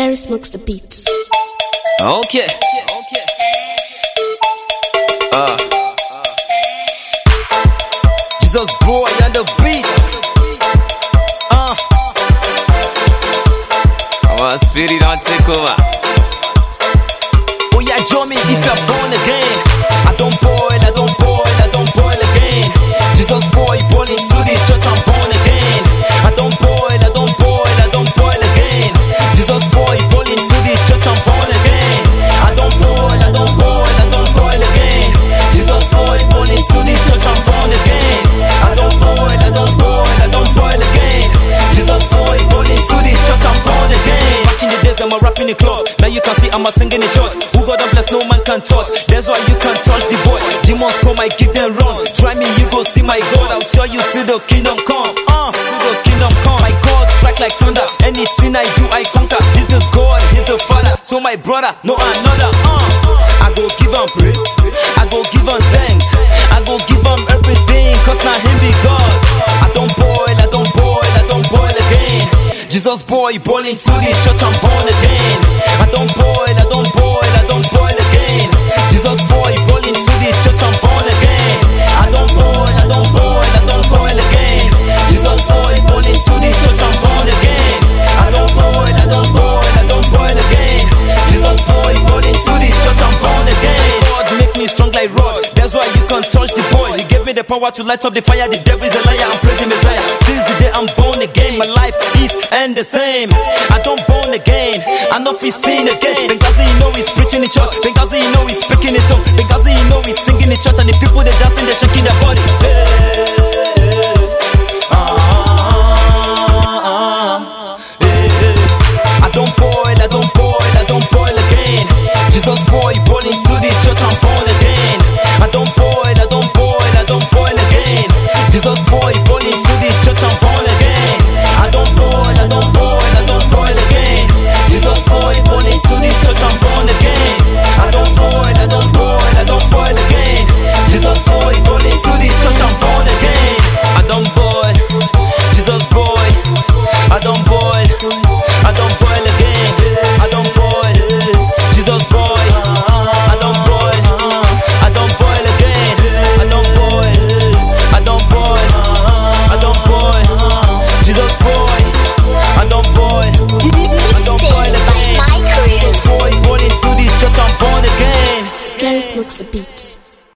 Cherry smokes the beats. Okay. Uh. Jesus boy on the beat. Uh. Our spirit don't take over. Oh yeah, join me if you're the. Now you can see I'm a singing in church. Who God bless, no man can touch. That's why you can't touch the boy. Demons come, I give them run. Try me, you go see my God. I'll tell you till the kingdom come. Uh, till the kingdom come. My God strike like thunder. Anything I do, I conquer. He's the God, he's the Father. So my brother, no another. Uh, I go give him praise. I go give him thanks. Jesus boy, boil into the church, I'm born again. I don't boil, I don't boil, I don't boil again. Jesus boy, boil into the church, I'm born again. I don't boil, I don't boil, I don't boil again. Jesus boy, boil into the church, I'm born again. I don't boil, I don't boil, I don't boil again. Jesus boy, boil into the church, I'm born again. God make me strong like rod. That's why you can't touch the boy. He gave me the power to light up the fire. The devil is a liar. The same. I don't born again. I know he's seen again. Bengatzeal, you know he's preaching in church. Bengatzeal, you know he's speaking in tongue. Bengatzeal, you know he's singing smokes the beats.